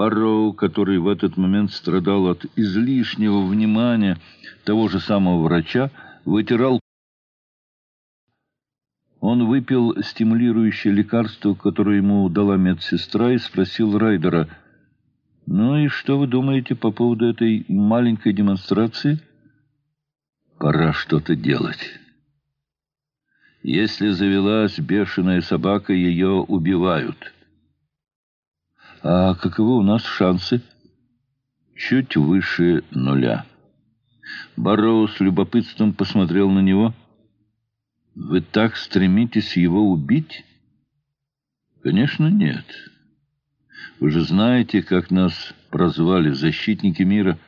Барроу, который в этот момент страдал от излишнего внимания того же самого врача, вытирал. Он выпил стимулирующее лекарство, которое ему дала медсестра, и спросил Райдера, «Ну и что вы думаете по поводу этой маленькой демонстрации?» «Пора что-то делать». Если завелась бешеная собака, ее убивают. А каковы у нас шансы? Чуть выше нуля. Барроу с любопытством посмотрел на него. Вы так стремитесь его убить? Конечно, нет. Вы же знаете, как нас прозвали защитники мира.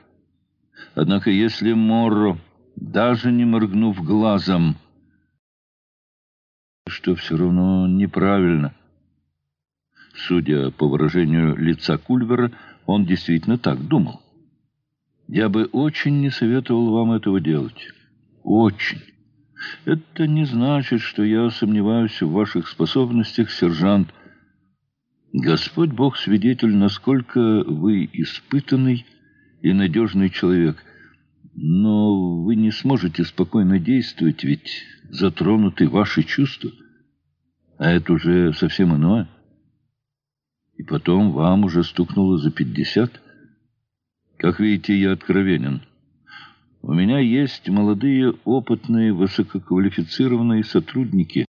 Однако если Морро, даже не моргнув глазом, что все равно неправильно. Судя по выражению лица Кульвера, он действительно так думал. Я бы очень не советовал вам этого делать. Очень. Это не значит, что я сомневаюсь в ваших способностях, сержант. Господь Бог свидетель, насколько вы испытанный и надежный человек. Но вы не сможете спокойно действовать, ведь затронуты ваши чувства. А это уже совсем иное. И потом вам уже стукнуло за пятьдесят. Как видите, я откровенен. У меня есть молодые, опытные, высококвалифицированные сотрудники.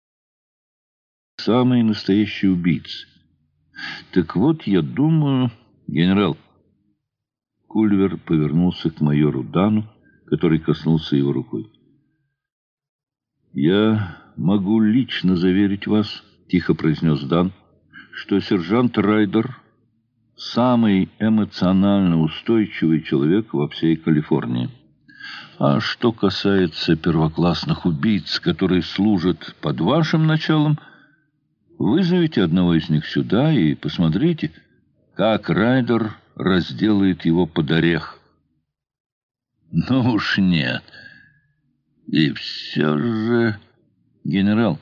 Самые настоящие убийцы. Так вот, я думаю... Генерал... Кульвер повернулся к майору Дану, который коснулся его рукой. «Я могу лично заверить вас», — тихо произнес Дан, «что сержант Райдер — самый эмоционально устойчивый человек во всей Калифорнии. А что касается первоклассных убийц, которые служат под вашим началом, вызовите одного из них сюда и посмотрите, как Райдер разделает его под орех». «Ну уж нет». И все же, генерал,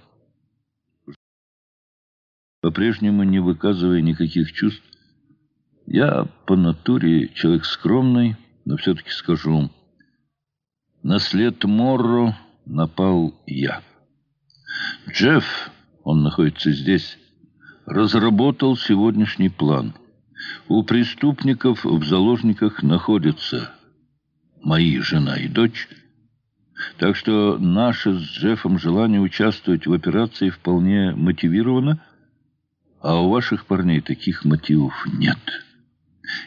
по-прежнему не выказывая никаких чувств, я по натуре человек скромный, но все-таки скажу, на след Морро напал я. Джефф, он находится здесь, разработал сегодняшний план. У преступников в заложниках находятся мои жена и дочь, так что наше с Джеффом желание участвовать в операции вполне мотивировано, а у ваших парней таких мотивов нет.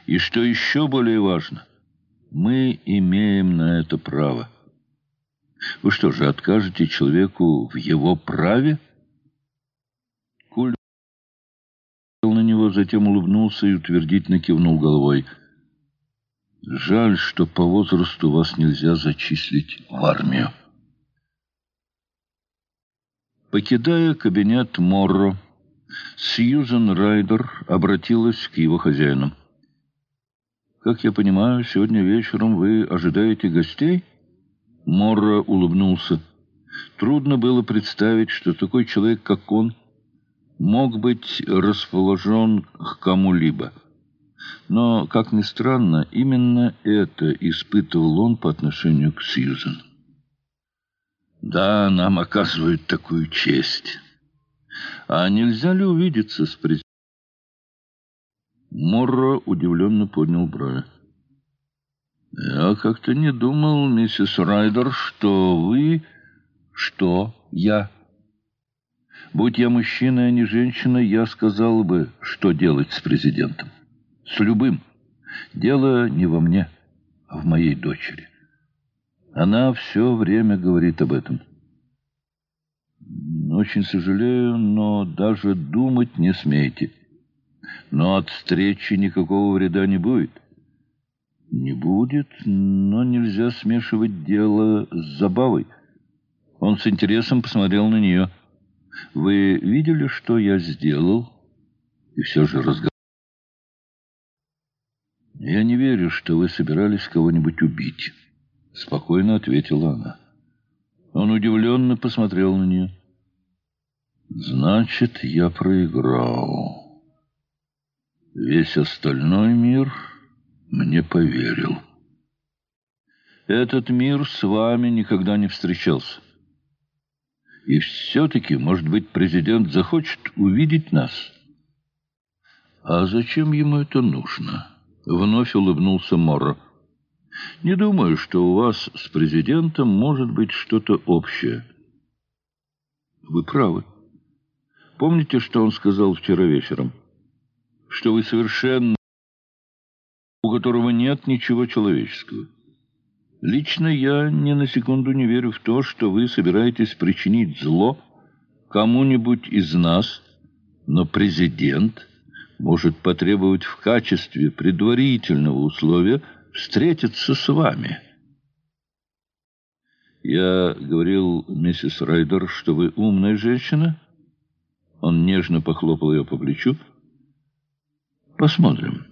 И что еще более важно, мы имеем на это право. Вы что же, откажете человеку в его праве? Куль на него, затем улыбнулся и утвердительно кивнул головой – Жаль, что по возрасту вас нельзя зачислить в армию. Покидая кабинет Морро, Сьюзен Райдер обратилась к его хозяину. «Как я понимаю, сегодня вечером вы ожидаете гостей?» Морро улыбнулся. Трудно было представить, что такой человек, как он, мог быть расположен к кому-либо. Но, как ни странно, именно это испытывал он по отношению к Сьюзен. «Да, нам оказывают такую честь. А нельзя ли увидеться с президентом?» Морро удивленно поднял брови. «Я как-то не думал, миссис Райдер, что вы...» «Что я?» «Будь я мужчина, а не женщина, я сказал бы, что делать с президентом» с любым. Дело не во мне, а в моей дочери. Она все время говорит об этом. Очень сожалею, но даже думать не смейте. Но от встречи никакого вреда не будет. Не будет, но нельзя смешивать дело с забавой. Он с интересом посмотрел на нее. Вы видели, что я сделал? И все же разговаривал. «Я не верю, что вы собирались кого-нибудь убить», — спокойно ответила она. Он удивленно посмотрел на нее. «Значит, я проиграл». Весь остальной мир мне поверил. Этот мир с вами никогда не встречался. И все-таки, может быть, президент захочет увидеть нас. А зачем ему это нужно? Вновь улыбнулся Морро. Не думаю, что у вас с президентом может быть что-то общее. Вы правы. Помните, что он сказал вчера вечером? Что вы совершенно... у которого нет ничего человеческого. Лично я ни на секунду не верю в то, что вы собираетесь причинить зло кому-нибудь из нас, но президент может потребовать в качестве предварительного условия встретиться с вами. Я говорил, миссис Райдер, что вы умная женщина. Он нежно похлопал ее по плечу. Посмотрим.